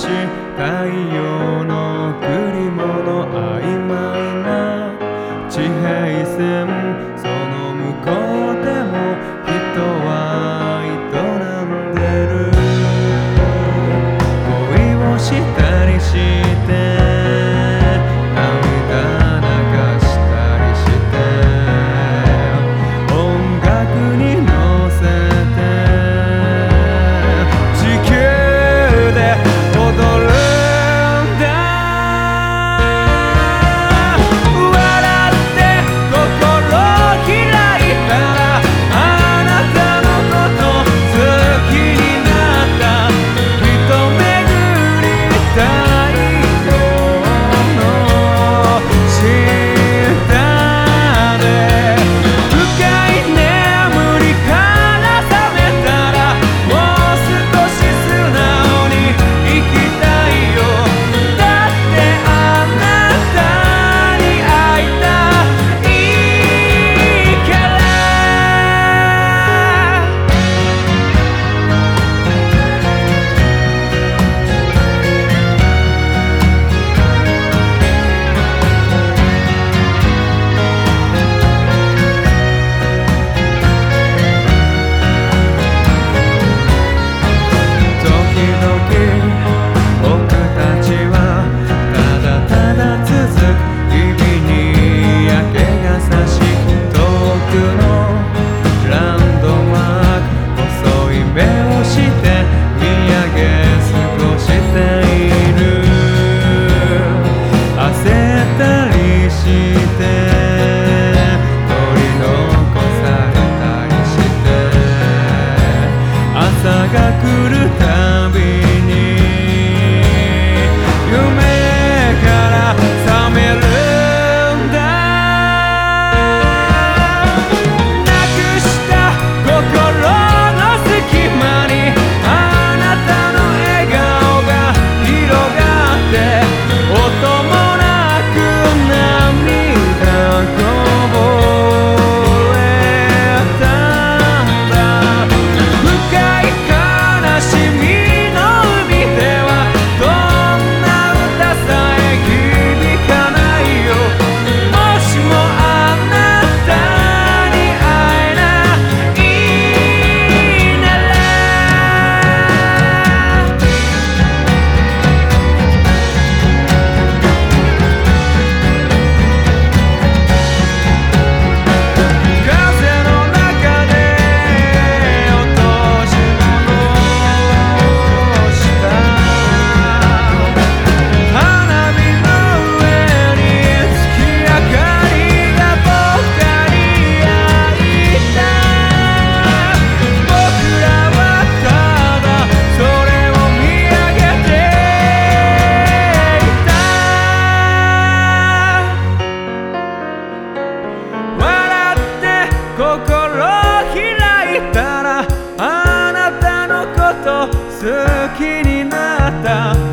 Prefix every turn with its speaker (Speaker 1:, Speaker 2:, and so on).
Speaker 1: し太陽の贈り物曖昧な地平線その向こう心開いたらあなたのこと好きになった。